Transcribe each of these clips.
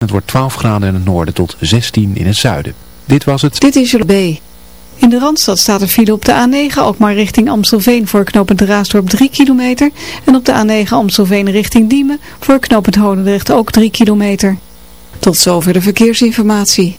Het wordt 12 graden in het noorden tot 16 in het zuiden. Dit was het. Dit is B. In de Randstad staat er file op de A9, ook maar richting Amstelveen voor knooppunt Raasdorp 3 kilometer. En op de A9 Amstelveen richting Diemen voor knooppunt Hodendrecht ook 3 kilometer. Tot zover de verkeersinformatie.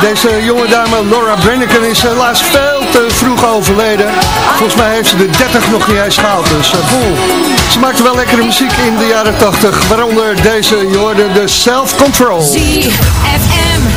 Deze jonge dame Laura Brenneken is helaas veel te vroeg overleden. Volgens mij heeft ze de 30 nog niet eens gehaald. Dus uh, ze maakte wel lekkere muziek in de jaren 80. Waaronder deze, je de Self Control.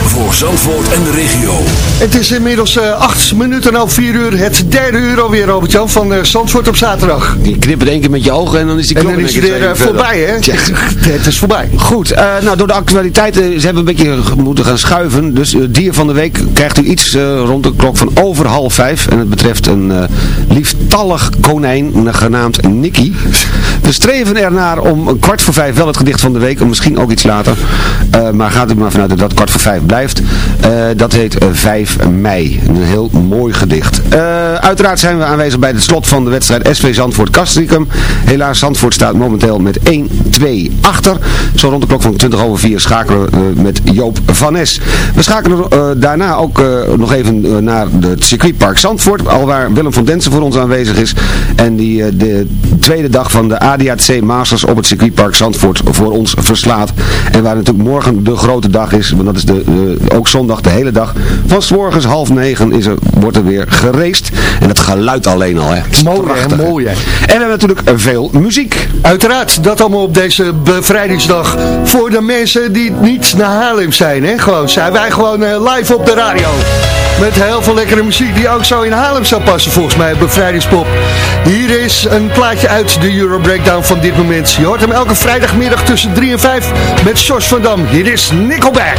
Voor Zandvoort en de regio. Het is inmiddels uh, 8 minuten over 4 uur. Het derde uur alweer, Robert-Jan, van uh, Zandvoort op zaterdag. Die knippert één keer met je ogen en dan is die klok En dan is het weer voorbij, hè? het is voorbij. Goed, nou door de actualiteiten, ze hebben een beetje moeten gaan schuiven. Dus dier van de week krijgt u iets rond de klok van over half vijf. En het betreft een lieftallig konijn genaamd Nicky. We streven ernaar om kwart voor vijf wel het gedicht van de week. Of misschien ook iets later. Uh, maar gaat u maar vanuit dat kwart voor vijf blijft. Uh, dat heet 5 mei. Een heel mooi gedicht. Uiteraard zijn we aanwezig bij het slot van de wedstrijd SV Zandvoort Castricum. Helaas Zandvoort staat momenteel met 1-2 achter. Zo rond de klok van 20 over 4 schakelen we met Joop van Es. We schakelen daarna ook nog even naar het circuitpark Zandvoort. Alwaar Willem van Densen voor ons aanwezig is. En die de tweede dag van de ADAC Masters op het circuitpark Zandvoort voor ons verslaat. En waar natuurlijk morgen de grote dag is, want dat is de, ook zondag de hele dag. Van morgens half negen is er, wordt er weer gereest. En het geluid alleen al, hè. Mooi, hè, mooi, hè. En we hebben natuurlijk veel muziek. Uiteraard, dat allemaal op deze bevrijdingsdag. Voor de mensen die niet naar Haarlem zijn, hè. Gewoon, zijn wij gewoon uh, live op de radio. Met heel veel lekkere muziek die ook zo in Haarlem zou passen, volgens mij, bevrijdingspop. Hier is een plaatje uit de Euro Breakdown van dit moment. Je hoort hem elke vrijdagmiddag tussen 3 en 5 met Jos van Dam. Hier is Nickelback.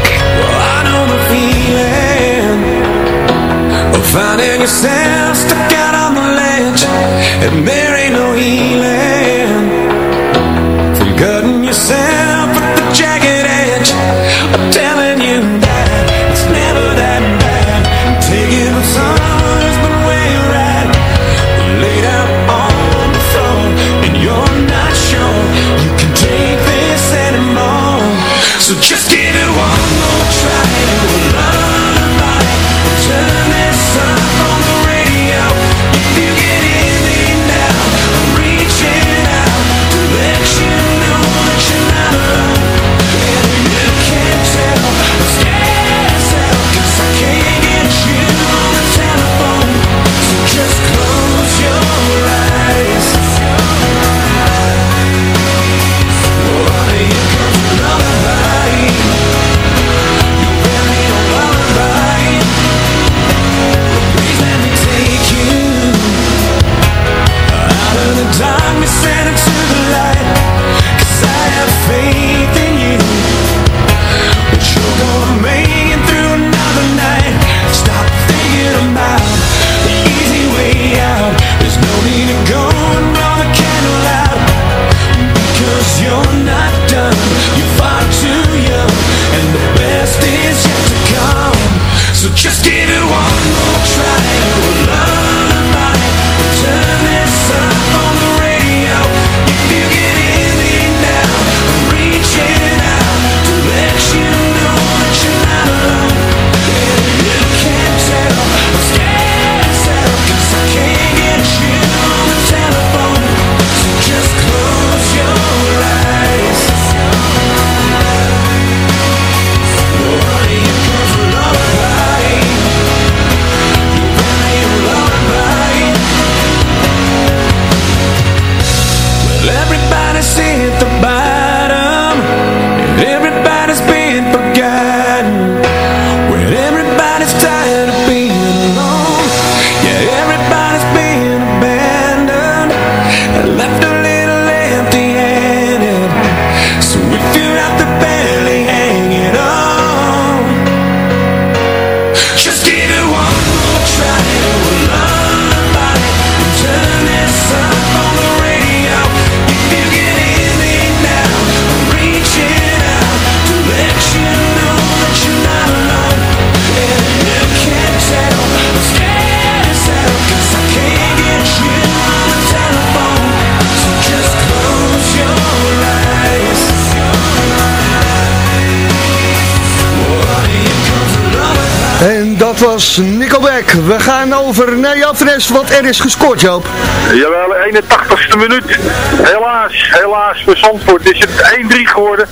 Was Nickelback. We gaan over naar Joop Fres, want er is gescoord, Joop. Jawel, 81ste minuut. Helaas, helaas voor Zandvoort is het 1-3 geworden.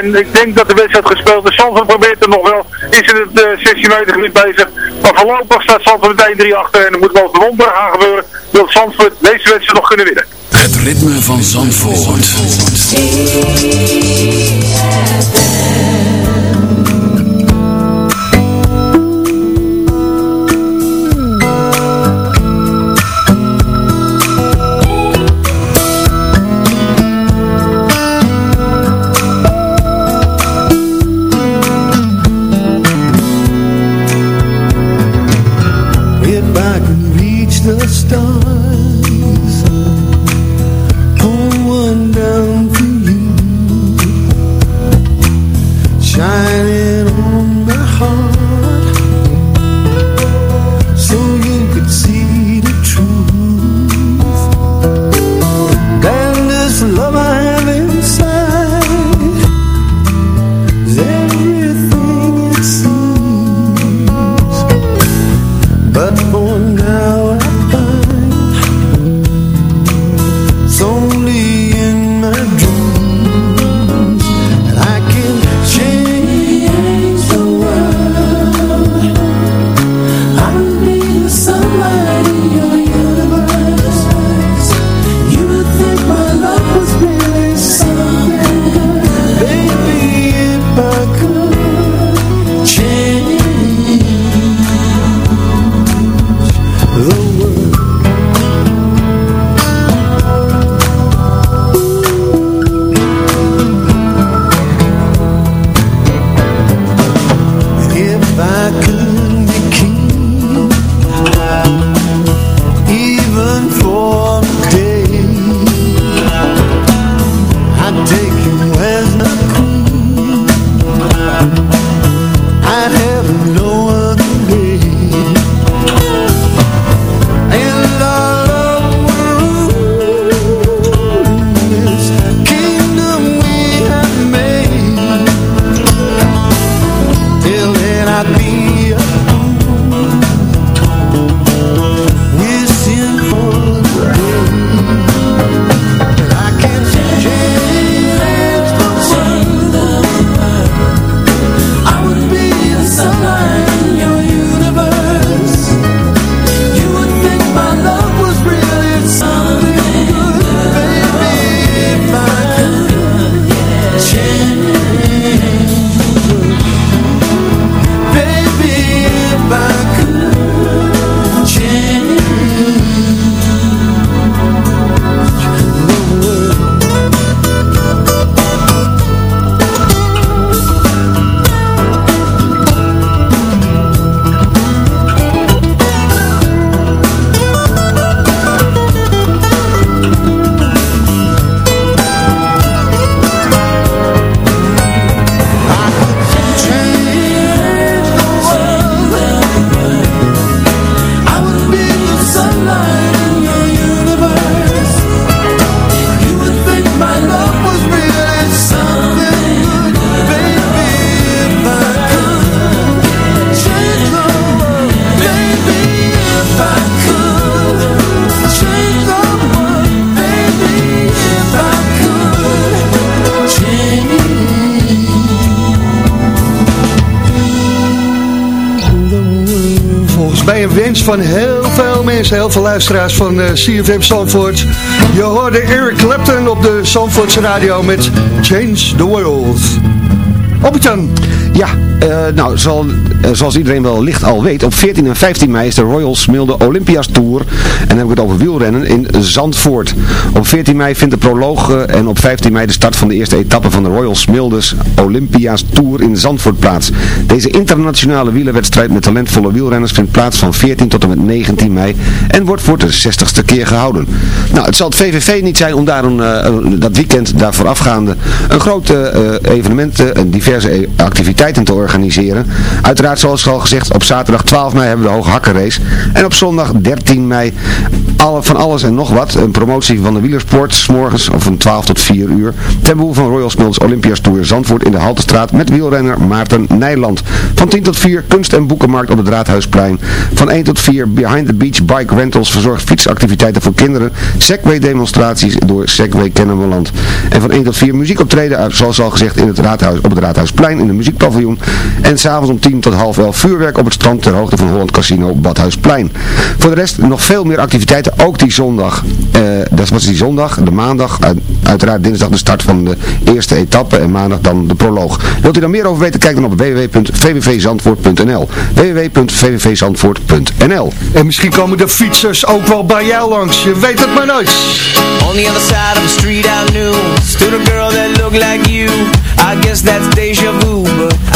En ik denk dat de wedstrijd gespeeld is. Zandvoort probeert er nog wel. Is in het uh, 16 meter gebied bezig. Maar voorlopig staat Zandvoort met 1-3 achter. En er moet wel een wonder gaan gebeuren. Wil Zandvoort deze wedstrijd nog kunnen winnen. Het ritme van Zandvoort. 그 van heel veel mensen, heel veel luisteraars van uh, eh, CFM Zandvoort. Je hoorde Eric Clapton op de Zandvoortse radio met Change the World. Albert-Jan. Ja, uh, nou, uh, zoals iedereen wel licht al weet, op 14 en 15 mei is de Royal Smilde Olympia's Tour. En dan heb ik het over wielrennen in Zandvoort. Op 14 mei vindt de proloog uh, en op 15 mei de start van de eerste etappe van de Royal Smildes Olympia's Tour in Zandvoort plaats. Deze internationale wielerwedstrijd met talentvolle wielrenners vindt plaats van 14 tot en met 19 mei en wordt voor de 60ste keer gehouden. Nou, het zal het VVV niet zijn om daarom dat weekend daarvoor afgaande een grote evenementen en diverse activiteiten te organiseren. Uiteraard zoals al gezegd, op zaterdag 12 mei hebben we de Hoge Hakkenrace. En op zondag 13 mei alle, van alles en nog wat. Een promotie van de wielersport, s morgens van 12 tot 4 uur. Ten behoeve van Royal Smills Olympias Tour Zandvoort in de Haltestraat met wielrenner Maarten Nijland. Van 10 tot 4 kunst- en boekenmarkt op het Raadhuisplein. Van 1 tot 4 Behind the Beach Bike Rentals verzorgt fietsactiviteiten voor kinderen. Segway demonstraties door Segway Kennemerland. En van 1 tot 4 muziekoptreden, zoals al gezegd, in het raadhuis, op het Raadhuisplein in de muziekpaviljoen. En s'avonds om 10 tot half 11 vuurwerk op het strand ter hoogte van Holland Casino Badhuisplein. Voor de rest nog veel meer activiteiten, ook die zondag. Eh, dat was die zondag, de maandag, uiteraard dinsdag de start van de eerste etappe en maandag dan de proloog. Wilt u daar meer over weten, kijk dan op www.vvvzandvoort.nl www.vvvzandvoort.nl En misschien komen de fietsers ook wel bij jou langs, je weet het maar nooit. On the other side of the street I knew Stood a girl that looked like you I guess that's deja vu But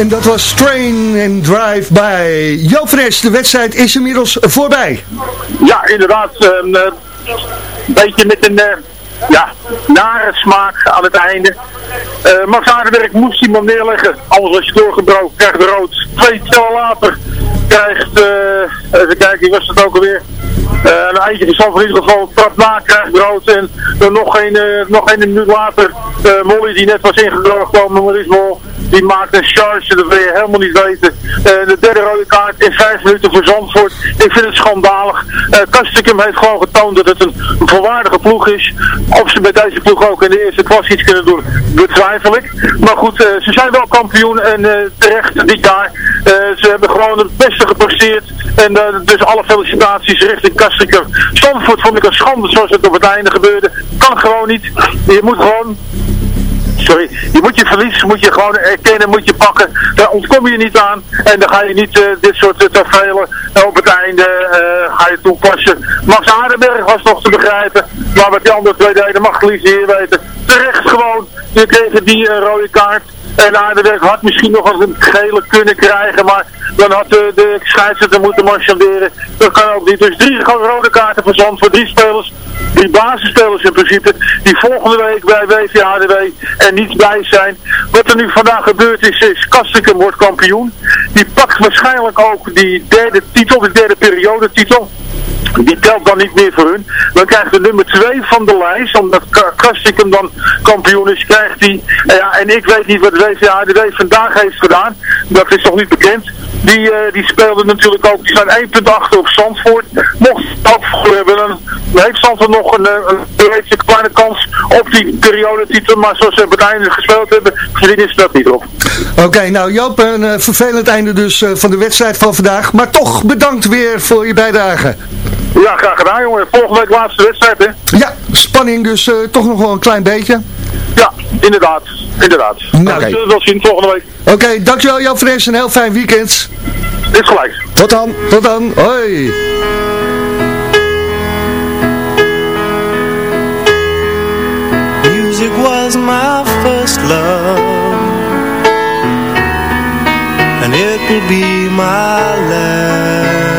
En dat was Train and Drive by Jo Fres, de wedstrijd is inmiddels voorbij. Ja, inderdaad. Een eh, beetje met een eh, ja, nare smaak aan het einde. Eh, Max Aardenberg moest iemand neerleggen. Anders was je doorgebroken, krijgt rood. Twee tellen later krijgt, eh, even kijken, was het ook alweer? Een eindje van in ieder geval trap na, krijgt rood. En dan nog een, eh, nog een minuut later, Molly die net was ingekomen, Maurice Mol, die maakt een charge, dat wil je helemaal niet weten. Eh, de derde rode kaart in vijf minuten voor Zandvoort. Ik vind het schandalig. Uh, Kastikum heeft gewoon getoond dat het een, volwaardige ploeg is. Of ze met deze ploeg ook in de eerste klas iets kunnen doen, betwijfel ik. Maar goed, eh, ze zijn wel kampioen en eh, terecht dit jaar. Eh, ze hebben gewoon het beste gepresteerd. En eh, dus alle felicitaties richting Kastikum. Zandvoort vond ik een schande zoals het op het einde gebeurde. Kan gewoon niet. Je moet gewoon sorry, je moet je verlies, moet je gewoon erkennen, moet je pakken. Daar ontkom je niet aan. En dan ga je niet dit soort uh, tafereelen op het einde ga je toepassen. Max Aardenberg was nog te begrijpen. Maar wat die andere twee deden mag Lies hier weten. Terecht gewoon. Je kreeg die rode kaart. En Aardenberg had misschien nog eens een gele kunnen krijgen, maar dan had de, de scheidsrechter moeten marchanderen. Dat kan ook niet. Dus drie rode kaarten voor Zand voor drie spelers. Drie basisspelers in principe, die volgende week bij WVHDW er niet bij zijn. Wat er nu vandaag gebeurd is, is Kastikum wordt kampioen. Die pakt waarschijnlijk ook die derde titel, de derde periodetitel. Die telt dan niet meer voor hun. Dan krijgt de nummer 2 van de lijst, omdat Kastikum dan kampioen is, krijgt hij. Ja, en ik weet niet wat de WVHDW vandaag heeft gedaan. Dat is nog niet bekend. Die, uh, die speelden natuurlijk ook, die zijn 1 punt achter op Zandvoort. Mocht voor hebben, dan heeft Zandvoort nog een, een, een kleine kans op die periodetitel. Maar zoals ze het einde gespeeld hebben, verdienen ze dat niet op. Oké, nou Joop, een uh, vervelend einde dus van de wedstrijd van vandaag. Maar toch bedankt weer voor je bijdrage. Ja, graag gedaan jongen. Volgende week laatste wedstrijd hè. Ja, spanning dus uh, toch nog wel een klein beetje. Ja, inderdaad. Inderdaad. Nou, okay. we zullen het wel zien volgende week. Oké, okay, dankjewel Jan Fres. Een heel fijn weekend. Is gelijk. Tot dan. Tot dan. Hoi. Music was my first love And it will be my last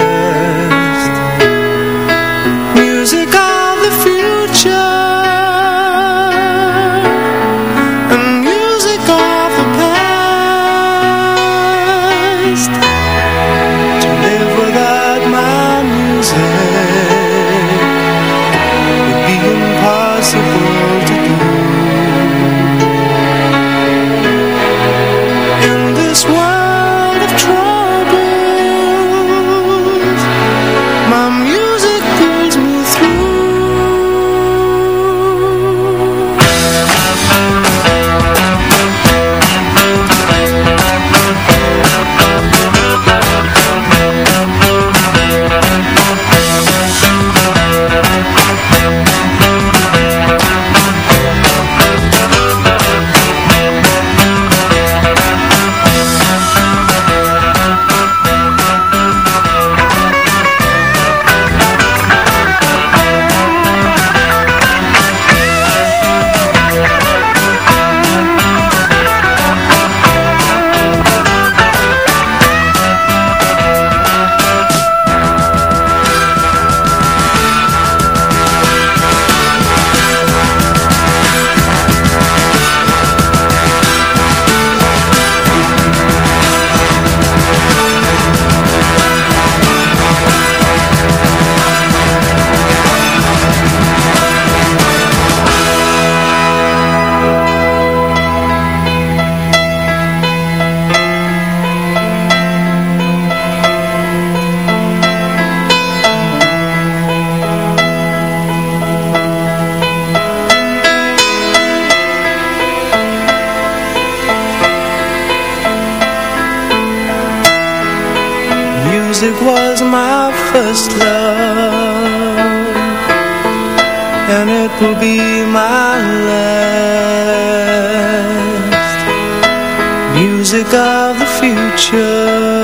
be my last Music of the future.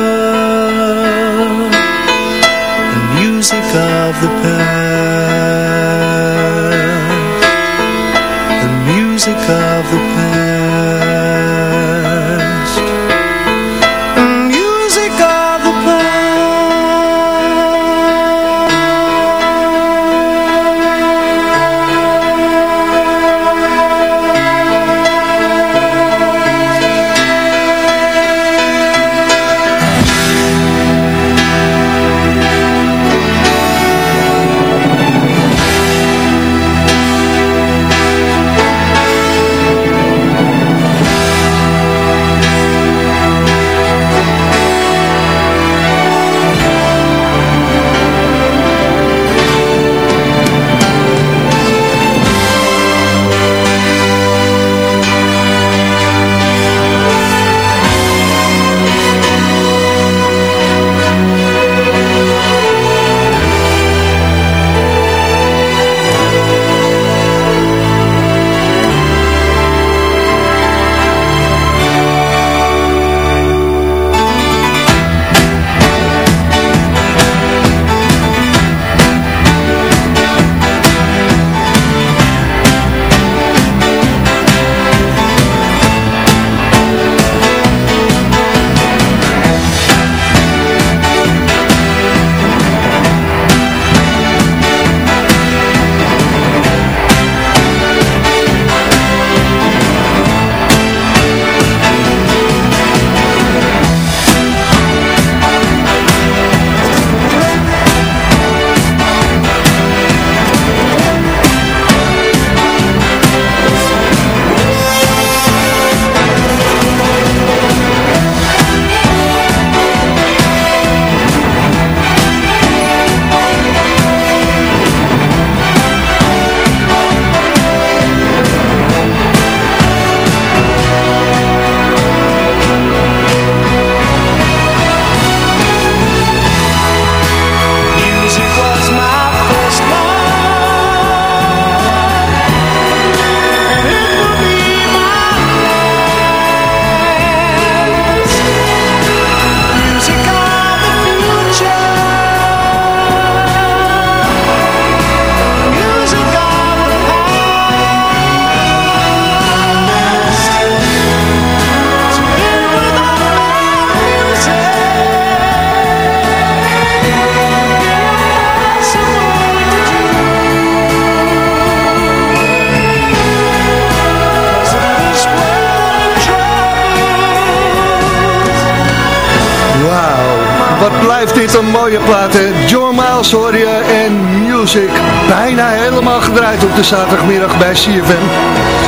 Mooie plaat. John Miles hoor je en Music. Bijna helemaal gedraaid op de zaterdagmiddag bij CFM.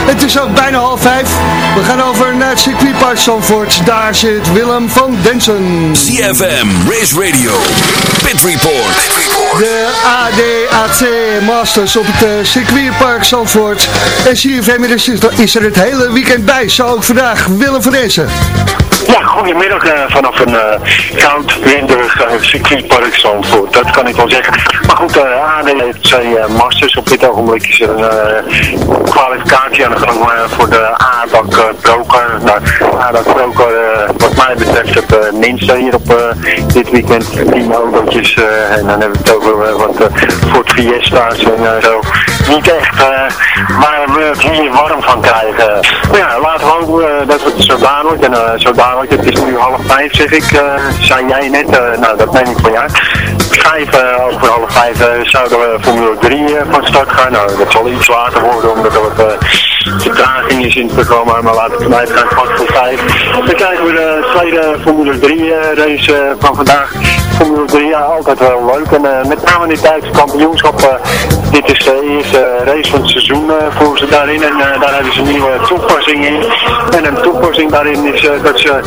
Het is ook bijna half vijf. We gaan over naar het circuitpark Zandvoort. Daar zit Willem van Densen. CFM, Race Radio, Pit Report. De ADAC Masters op het uh, circuitpark Zandvoort. En CFM is, is er het hele weekend bij. Zo ook vandaag Willem van Densen. Ja, goedemiddag uh, vanaf een koud, winderig uh, circuitpark Zandvoort. Dat kan ik wel zeggen. Goed, uh, AD heeft zijn masters. Op dit ogenblik is er een kwalificatie aan de gang voor de ADAC Procar. Nou, ADAC Procar, wat mij betreft, het minste hier op dit weekend. 10 autootjes. en dan hebben we het over wat Ford Fiesta's en zo. Niet echt waar we het hier warm van krijgen. Maar ja, laten we hopen dat het zo dadelijk en zo dadelijk het is nu half vijf, zeg ik. Zei jij net, nou dat neem ik van jou. Vijf over half vijf zouden we Formule 3 van start gaan. Nou, dat zal iets later worden, omdat er wat vertraging is in het programma. Maar laten we vanuit gaan, kwart voor vijf. Dan krijgen we de tweede Formule 3 race van vandaag. Formule 3, ja, altijd wel leuk. En met name in dit Duitse kampioenschap, dit is de eerste race van het seizoen voor ze daarin. En daar hebben ze een nieuwe toepassing in. En een toepassing daarin is dat ze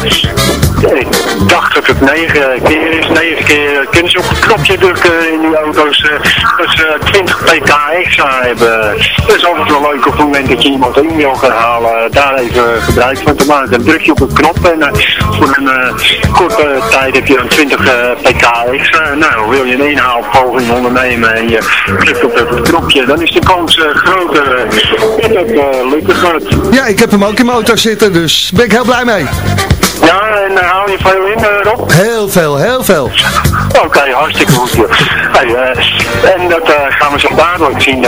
ik dacht dat het negen keer is. Negen keer kunnen ze op het knopje drukken in die auto's. dat ze 20 pk extra hebben. Dat is altijd wel leuk op het moment dat je iemand wil gaan halen. Daar even gebruik van te maken. Dan druk je op een knop en voor een korte tijd heb je dan 20 pk extra. Nou, wil je een inhaalpoging ondernemen en je drukt op het knopje, dan is de kans groter dat het gaat. Ja, ik heb hem ook in mijn auto zitten, dus ben ik heel blij mee. Ja, en uh, haal je veel in, uh, Rob? Heel veel, heel veel. Oké, okay, hartstikke goed. Hey, uh, en dat gaan we zo dadelijk zien.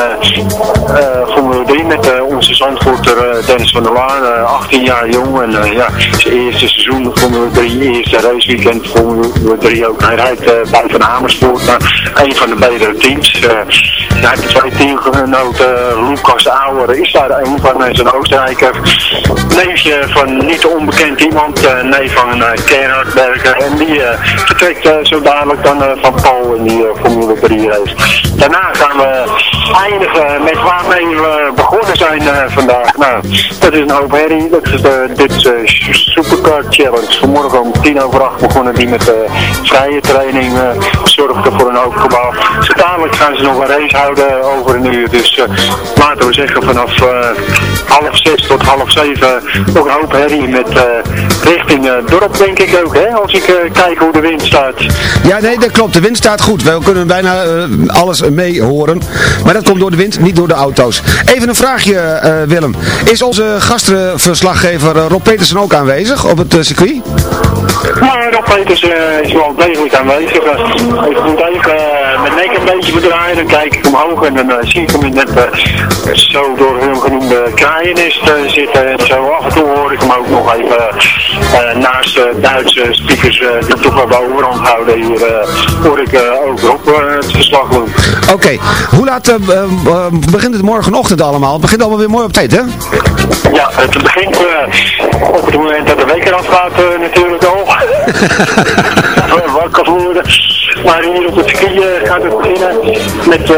Formule 3 met onze zandvoorter Dennis van der Laan, 18 jaar jong. En ja, zijn eerste seizoen Formule 3, eerste raceweekend Formule 3 ook. Hij rijdt bij Van Amersfoort naar een van de betere teams. hij heeft twee teamgenoten, Lucas Auer is daar een van zijn Oostenrijker. Neefje van niet onbekend iemand nee van uh, Gerhard Berger. En die uh, vertrekt zo dadelijk dan van Paul in die Formule 3 race. Daarna gaan we eindigen met waarmee we begonnen zijn vandaag. Nou, dat is een hoop herrie. Dat is de, dit Supercar Challenge. Vanmorgen om tien over acht begonnen die met vrije training. zorgde voor een hoop gebouw. Zo dadelijk gaan ze nog een race houden over een uur. Dus laten we zeggen vanaf half zes tot half zeven nog een hoop herrie met richting uh, dorp denk ik ook, hè, als ik uh, kijk hoe de wind staat. Ja, nee, dat klopt. De wind staat goed. We kunnen bijna alles mee horen. Maar dat komt door de wind, niet door de auto's. Even een vraagje, Willem. Is onze gastverslaggever Rob Petersen ook aanwezig op het circuit? Ja, Rob Peters is wel degelijk aanwezig. ik moet even mijn nek een beetje bedraaien, dan kijk ik omhoog en dan zie ik hem net zo door hun genoemde kraaiennest zitten. En zo af en toe hoor ik hem ook nog even naast Duitse speakers die toch wel de overhand houden hier, hoor ik ook op het verslag doen. Oké, okay. hoe laat begint het morgenochtend allemaal? Het begint allemaal weer mooi op tijd, hè? Ja, het begint op het moment dat de week eraf gaat natuurlijk al. Wakker worden. Maar hier op het skiën gaat het beginnen met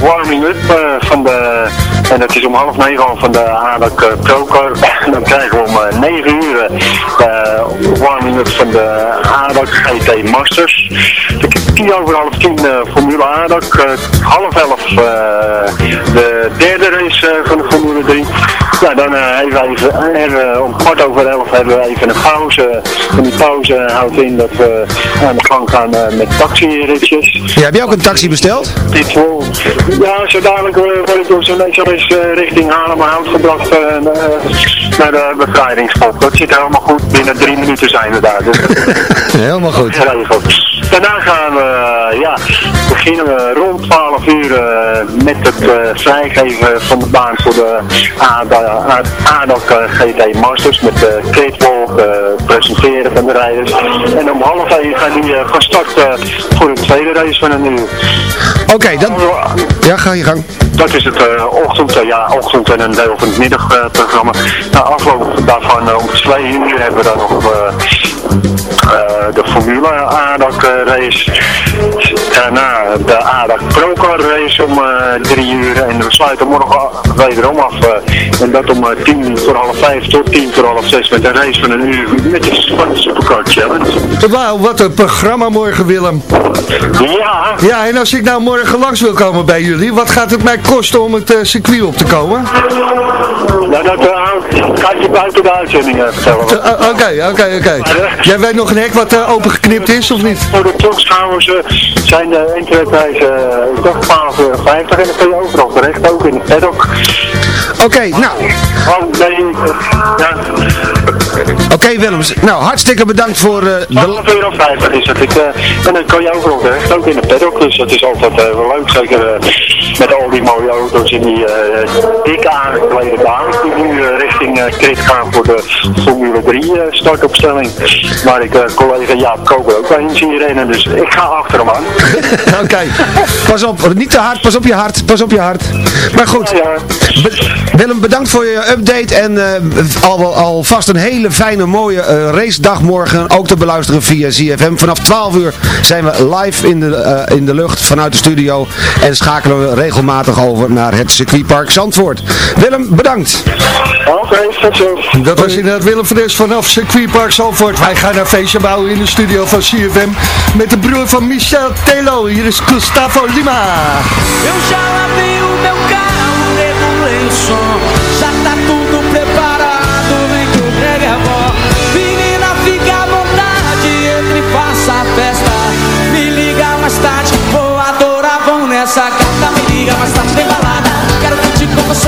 warming up van de, en dat is om half negen van de ADAC Procar. Dan krijgen we om negen uur uh, warming-up van de ADAC GT Masters. Tien over half tien uh, Formule. Uh, half elf de derde race van de Formule 3. Ja, dan hebben we even, om kwart over elf hebben we even een pauze. En die pauze houdt in dat we aan de gang gaan met taxiritjes. Ja, heb je ook een taxi besteld? Dit. Ja, zo dadelijk word ik door zo'n eens richting Haarlemmerhout gebracht naar de bevrijdingspop. Dat zit helemaal goed. Binnen drie minuten zijn we daar. Dus helemaal goed. Daarna gaan we, ja, beginnen we rond 12 uur met het vrijgeven van de baan voor de ADAC GT Masters. Met de catwalk, presenteren van de rijders. En om half 1 gaan die van start voor de tweede race van een uur. Oké, okay, dan... Ja, ga je gang. Dat is het ochtend, ja, ochtend en een deel van het middagprogramma. Na afloop daarvan om twee uur hebben we dan nog de Formule ADAC race. Daarna de ADAC Procar race om drie uur. En we sluiten morgen wederom af. en dat om tien voor half vijf tot tien voor half zes met een race van een uur met de Supercar Challenge. Wauw, wat een programma morgen Willem. Ja. Ja, en als ik nou morgen langs wil komen bij jullie, wat gaat het mij kosten om het circuit op te komen? Nou, dat uh, je buiten de uitzending vertellen. Oké, oké, oké. Jij weet nog een hek wat uh, opengeknipt is, of niet? Voor de toeschouwers zijn de internetprijzen, ik dacht 12,50 euro en dan kun je overal terecht, ook in het paddock. Oké, nou. Oh, nee, ja. Oké Willems, nou hartstikke bedankt voor... Uh, de... euro 50 is het. Ik, uh, en dan kan je overal terecht, ook in het paddock, dus dat is altijd uh, wel leuk. Zeker met al die mooie auto's in die dik aangeklede baan. Die nu richting Krit gaan voor de Formule 3 startopstelling. Waar ik collega Jaap Koper ook bij zie rennen, dus ik ga achter hem aan. Oké, pas op, niet te hard, pas op je hart, pas op je hart. Maar goed, ja, Willem bedankt voor je update en al, alvast een hele fijne mooie uh, racedag morgen. Ook te beluisteren via ZFM. Vanaf 12 uur zijn we live in de, uh, in de lucht vanuit de studio. En schakelen we regelmatig over naar het circuitpark Zandvoort. Willem, bedankt. Oké, okay, Dat was inderdaad Willem Fres vanaf circuitpark Zandvoort. Wij gaan naar feestje bouwen in de studio van CFM. Met de broer van Michel Telo. Hier is Gustavo Lima. Eu já lavei o meu carro, regulei o som. Vou adorar, boa, nessa carta. Me liga, mas tá tem balada. Quero curtir com você.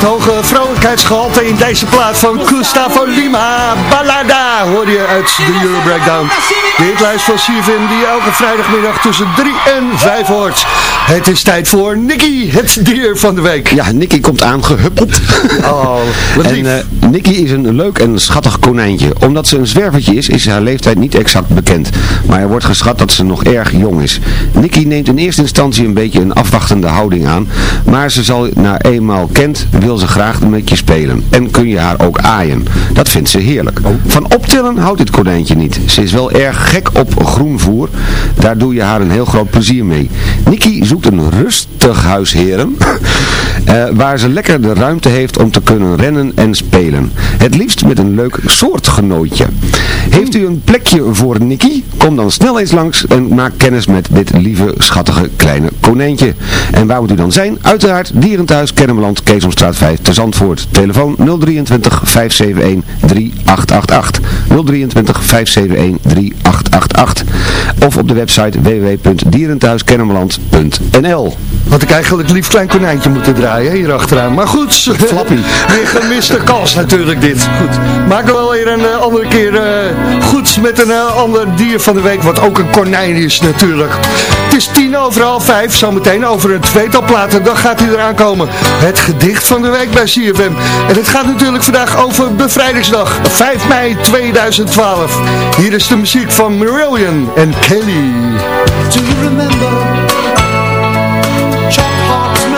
dat hoge vrolijkheidsgehalte in deze plaat van Gustavo Lima. Ballada hoor je uit de Euro Breakdown. De hitlijst van CFM die elke vrijdagmiddag tussen 3 en 5 hoort. Het is tijd voor Nicky, het dier van de week. Ja, Nicky komt aan gehuppeld. Oh, wat En. Nicky is een leuk en schattig konijntje. Omdat ze een zwervertje is, is haar leeftijd niet exact bekend. Maar er wordt geschat dat ze nog erg jong is. Nicky neemt in eerste instantie een beetje een afwachtende houding aan. Maar ze zal na eenmaal kent, wil ze graag met je spelen. En kun je haar ook aaien. Dat vindt ze heerlijk. Van optillen houdt dit konijntje niet. Ze is wel erg gek op groenvoer. Daar doe je haar een heel groot plezier mee. Nicky zoekt een rustig huisheren. Eh, waar ze lekker de ruimte heeft om te kunnen rennen en spelen. Het liefst met een leuk soortgenootje. Heeft u een plekje voor Nicky? Kom dan snel eens langs en maak kennis met dit lieve, schattige kleine konijntje. En waar moet u dan zijn? Uiteraard Dierenthuis, Kennemerland, Keesomstraat 5 te Zandvoort. Telefoon 023 571 3888. 023 571 3888. Of op de website www.dierenthuiskennemerland.nl Had ik eigenlijk lief klein konijntje moeten draaien, hier achteraan. Maar goed, Flappy. weer gemiste kans natuurlijk dit. Goed, maken we wel weer een eh, andere keer eh, goed met een eh, ander dier van de week, wat ook een konijn is natuurlijk. Het is tien over half vijf, zometeen over een tweetal platen, dan gaat hij eraan komen. Het gedicht van de week bij CFM. En het gaat natuurlijk vandaag over bevrijdingsdag, 5 mei 2012. Hier is de muziek van Marillion en Kelly. Do you remember chalk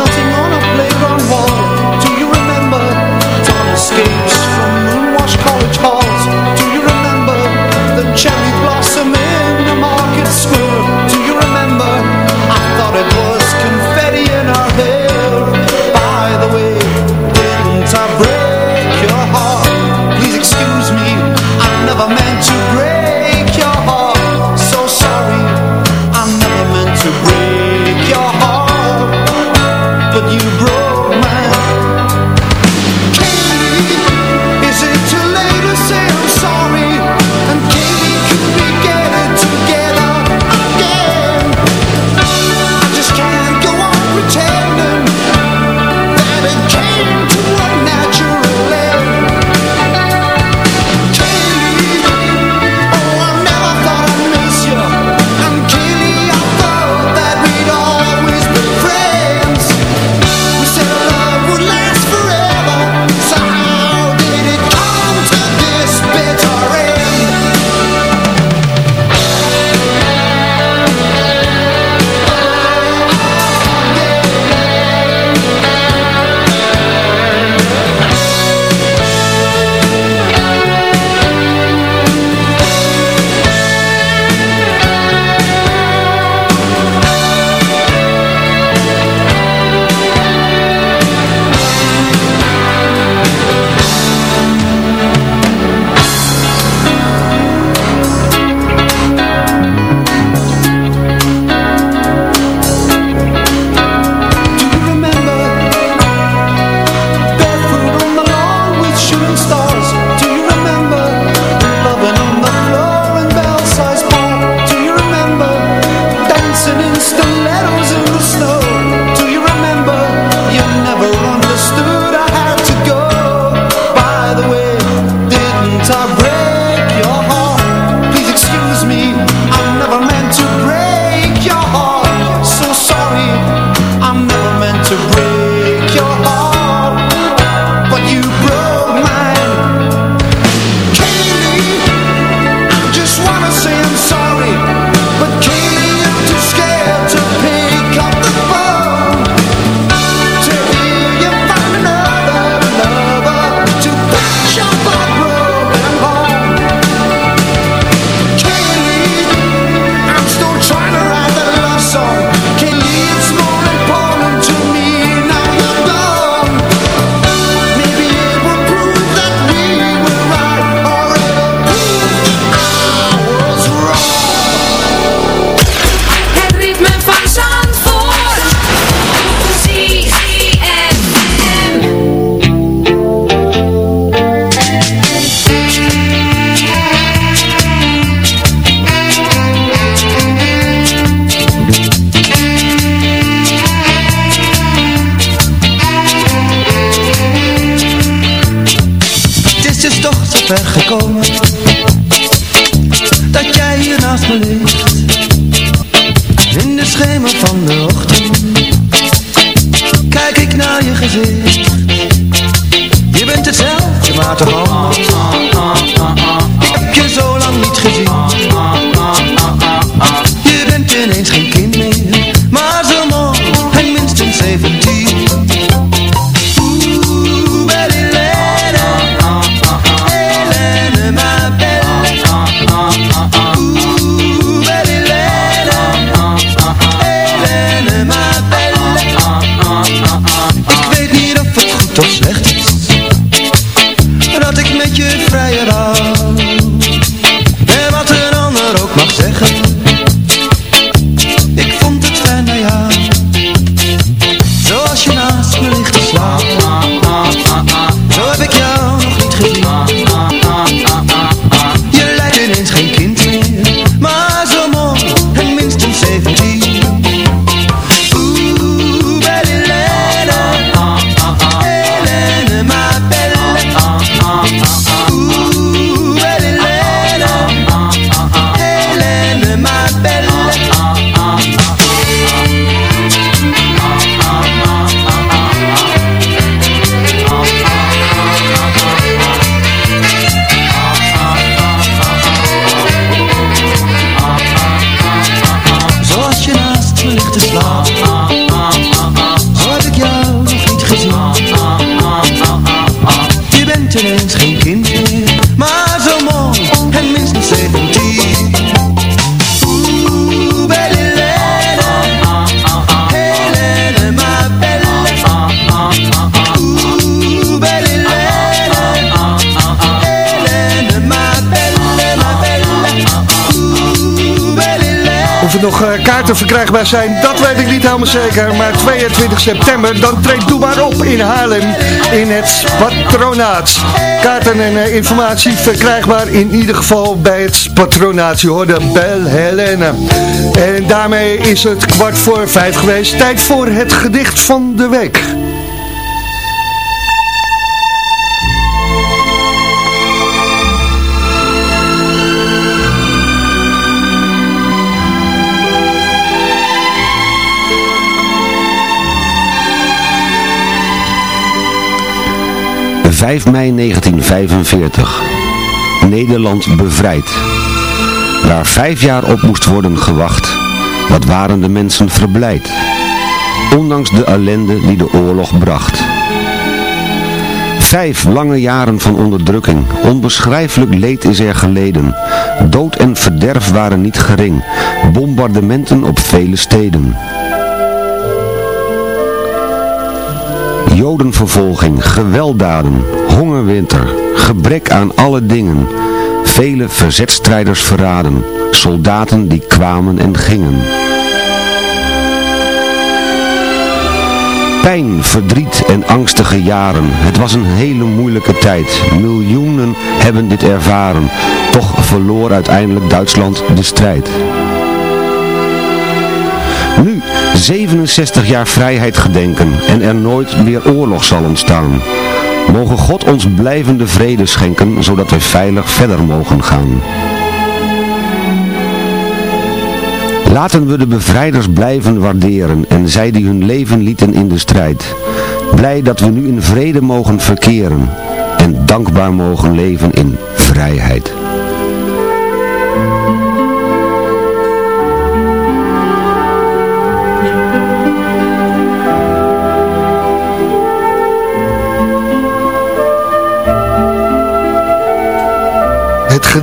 verkrijgbaar zijn, dat weet ik niet helemaal zeker. Maar 22 september, dan treedt Doe maar op in Haarlem in het patronaat. Kaarten en uh, informatie verkrijgbaar in ieder geval bij het patronaat. Je hoorde Bel Helene. En daarmee is het kwart voor vijf geweest. Tijd voor het gedicht van de week. ...5 mei 1945. Nederland bevrijd. Waar vijf jaar op moest worden gewacht... ...wat waren de mensen verblijd ondanks de ellende die de oorlog bracht. Vijf lange jaren van onderdrukking, onbeschrijfelijk leed is er geleden. Dood en verderf waren niet gering, bombardementen op vele steden. Jodenvervolging, gewelddaden, hongerwinter, gebrek aan alle dingen. Vele verzetstrijders verraden, soldaten die kwamen en gingen. Pijn, verdriet en angstige jaren. Het was een hele moeilijke tijd. Miljoenen hebben dit ervaren. Toch verloor uiteindelijk Duitsland de strijd. 67 jaar vrijheid gedenken en er nooit meer oorlog zal ontstaan. Mogen God ons blijvende vrede schenken, zodat wij veilig verder mogen gaan. Laten we de bevrijders blijven waarderen en zij die hun leven lieten in de strijd. Blij dat we nu in vrede mogen verkeren en dankbaar mogen leven in vrijheid.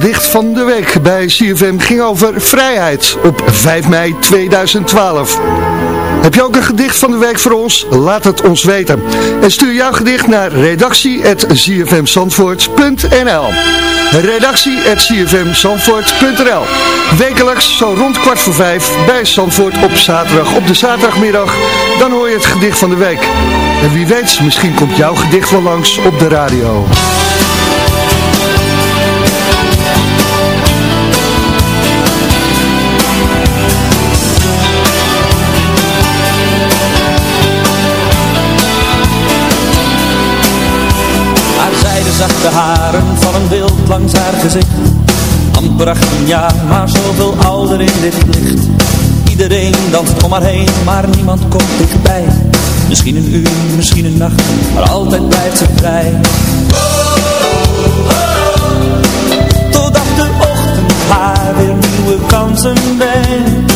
Gedicht van de week bij CFM ging over vrijheid op 5 mei 2012. Heb je ook een gedicht van de week voor ons? Laat het ons weten. En stuur jouw gedicht naar redactie.cfmzandvoort.nl redactie.cfmzandvoort.nl Wekelijks zo rond kwart voor vijf bij Zandvoort op zaterdag. Op de zaterdagmiddag, dan hoor je het gedicht van de week. En wie weet, misschien komt jouw gedicht wel langs op de radio. Langs haar gezicht. Amper 18 jaar, maar zoveel ouder in dit licht. Iedereen danst om haar heen, maar niemand komt dichtbij. Misschien een uur, misschien een nacht, maar altijd blijft ze vrij. Totdat de ochtend haar weer nieuwe kansen brengt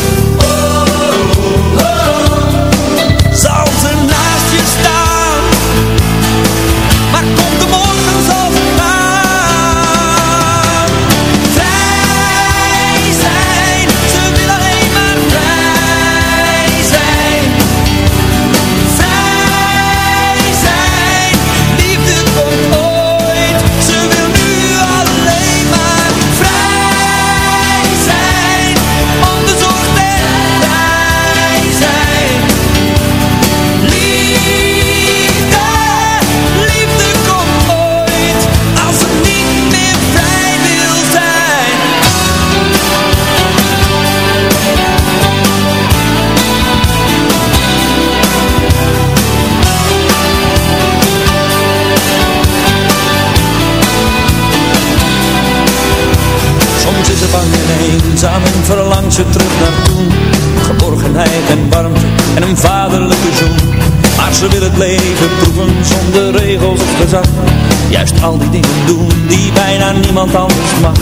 ze terug naar toen. Geborgenheid en warmte en een vaderlijke zoen. Maar ze wil het leven proeven zonder regels of gezag. Juist al die dingen doen die bijna niemand anders mag.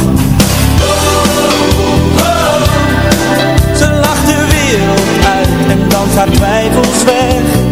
Ze lacht de wereld uit en danst haar twijfels weg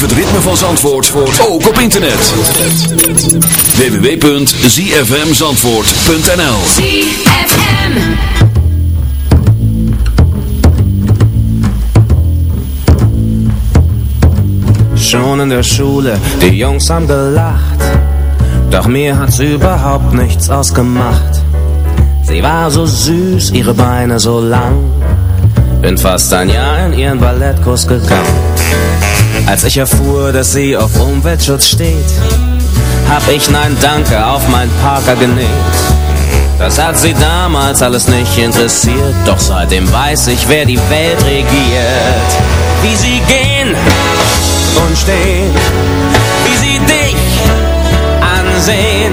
het ritme van Zandvoort ook op internet. www.zfmzandvoort.nl ZFM. Schon in der Schule, die Jungs haben gelacht. Doch mir hat's überhaupt nichts ausgemacht. Sie war so süß, ihre Beine so lang. Bin fast ein Jahr in ihren Ballettkurs gegangen. Als ich erfuhr, dass sie auf Umweltschutz steht, hab ich Nein Danke auf meinen Parker genäht. Das hat sie damals alles nicht interessiert, doch seitdem weiß ich, wer die Welt regiert. Wie sie gehen und stehen, wie sie dich ansehen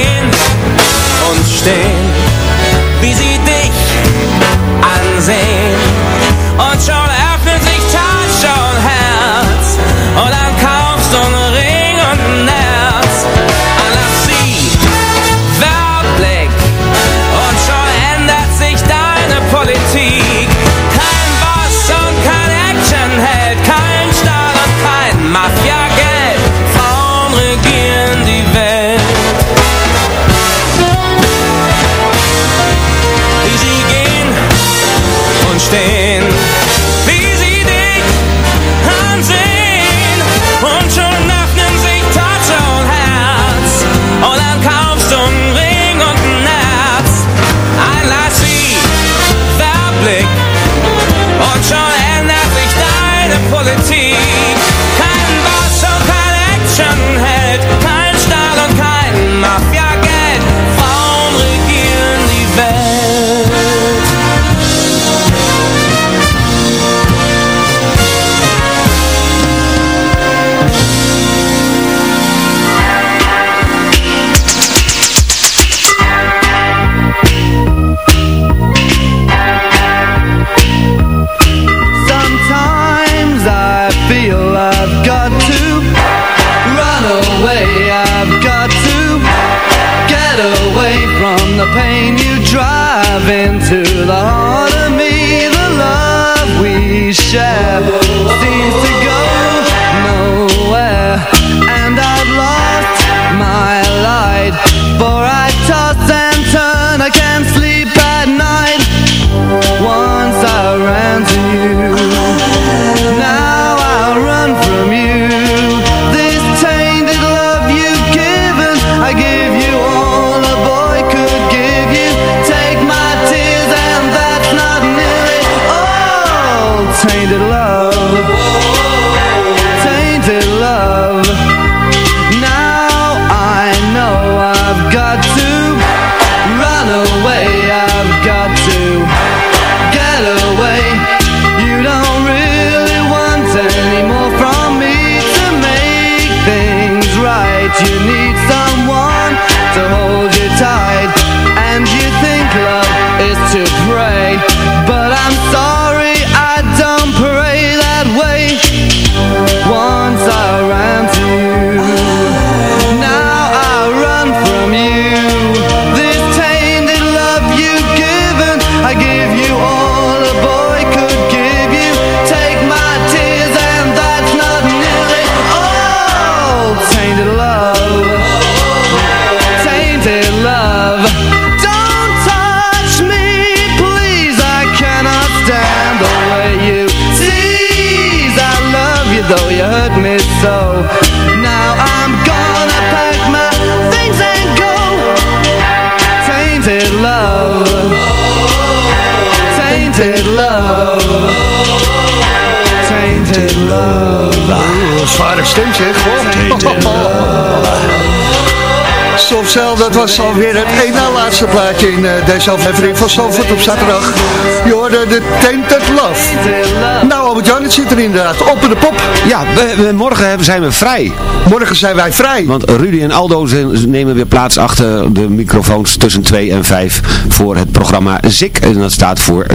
was alweer het één na laatste plaatje in uh, deze aflevering van Zalvoort op zaterdag. Je hoorde de Tainted Love. Nou Albert-Jan, het zit er inderdaad op in de pop. Ja, we, we, morgen zijn we vrij. Morgen zijn wij vrij. Want Rudy en Aldo nemen weer plaats achter de microfoons tussen 2 en 5 voor het programma ZIK. En dat staat voor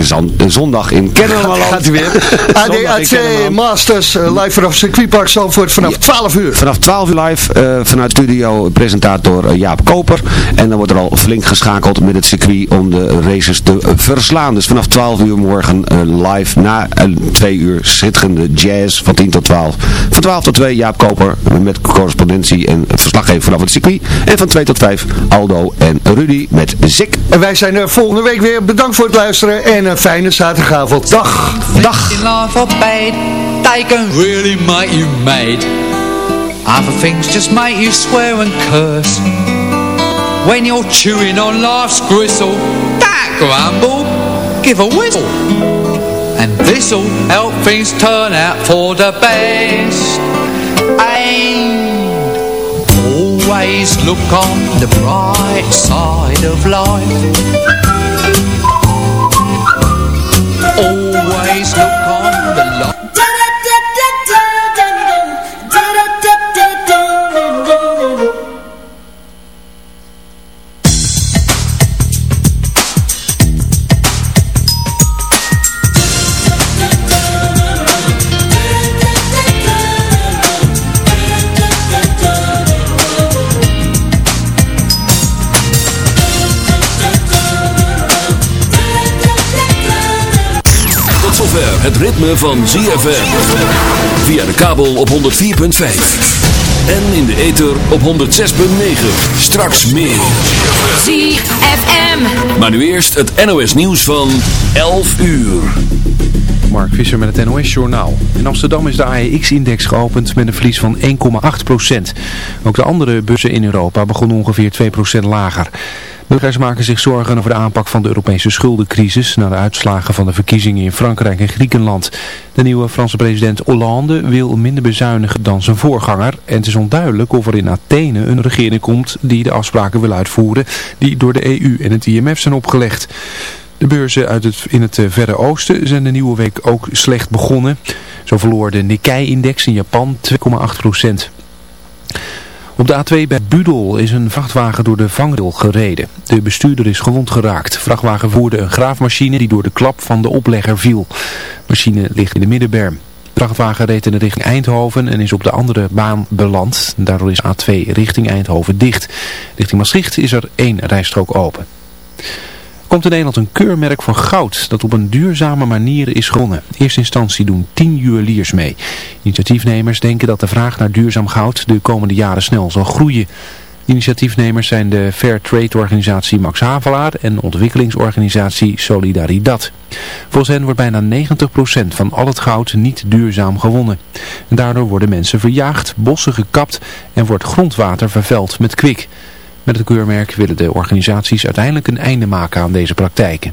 zondag in Kennemerland. Gaat u weer. ADAC Masters uh, live vanaf circuitpark Zalvoort vanaf ja. 12 uur. Vanaf 12 uur live uh, vanuit studio presentator Jaap Koper. En dan wordt er al flink geschakeld met het circuit om de races te verslaan. Dus vanaf 12 uur morgen uh, live na uh, 2 uur schitterende jazz van 10 tot 12. Van 12 tot 2 Jaap Koper met correspondentie en verslaggever vanaf het circuit. En van 2 tot 5 Aldo en Rudy met Zik. En wij zijn er volgende week weer. Bedankt voor het luisteren en een fijne zaterdagavond. Dag. Dag. Other things just make you swear and curse. When you're chewing on life's gristle, that grumble, give a whistle. This'll help things turn out for the best. And always look on the bright side of life. Always look Het ritme van ZFM. Via de kabel op 104.5. En in de ether op 106.9. Straks meer. ZFM. Maar nu eerst het NOS nieuws van 11 uur. Mark Visser met het NOS Journaal. In Amsterdam is de AEX-index geopend met een verlies van 1,8% Ook de andere bussen in Europa begonnen ongeveer 2% lager. Burgers maken zich zorgen over de aanpak van de Europese schuldencrisis na de uitslagen van de verkiezingen in Frankrijk en Griekenland. De nieuwe Franse president Hollande wil minder bezuinigen dan zijn voorganger en het is onduidelijk of er in Athene een regering komt die de afspraken wil uitvoeren die door de EU en het IMF zijn opgelegd. De beurzen uit het, in het Verre Oosten zijn de nieuwe week ook slecht begonnen. Zo verloor de Nikkei-index in Japan 2,8 procent. Op de A2 bij Budel is een vrachtwagen door de vangrail gereden. De bestuurder is gewond geraakt. Vrachtwagen voerde een graafmachine die door de klap van de oplegger viel. Machine ligt in de middenberm. De vrachtwagen reed in de richting Eindhoven en is op de andere baan beland. Daardoor is A2 richting Eindhoven dicht. Richting Maastricht is er één rijstrook open komt in Nederland een keurmerk voor goud dat op een duurzame manier is gewonnen. In eerste instantie doen 10 juweliers mee. Initiatiefnemers denken dat de vraag naar duurzaam goud de komende jaren snel zal groeien. Initiatiefnemers zijn de Fair Trade organisatie Max Havelaar en ontwikkelingsorganisatie Solidaridad. Volgens hen wordt bijna 90% van al het goud niet duurzaam gewonnen. En daardoor worden mensen verjaagd, bossen gekapt en wordt grondwater vervuild met kwik. Met het keurmerk willen de organisaties uiteindelijk een einde maken aan deze praktijken.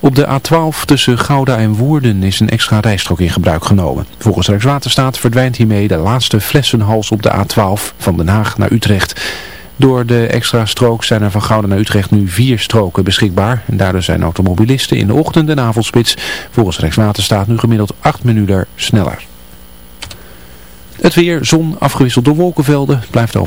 Op de A12 tussen Gouda en Woerden is een extra rijstrook in gebruik genomen. Volgens Rijkswaterstaat verdwijnt hiermee de laatste flessenhals op de A12 van Den Haag naar Utrecht. Door de extra strook zijn er van Gouda naar Utrecht nu vier stroken beschikbaar. En daardoor zijn automobilisten in de ochtend en avondspits volgens Rijkswaterstaat nu gemiddeld 8 minuten sneller. Het weer, zon, afgewisseld door wolkenvelden, blijft over.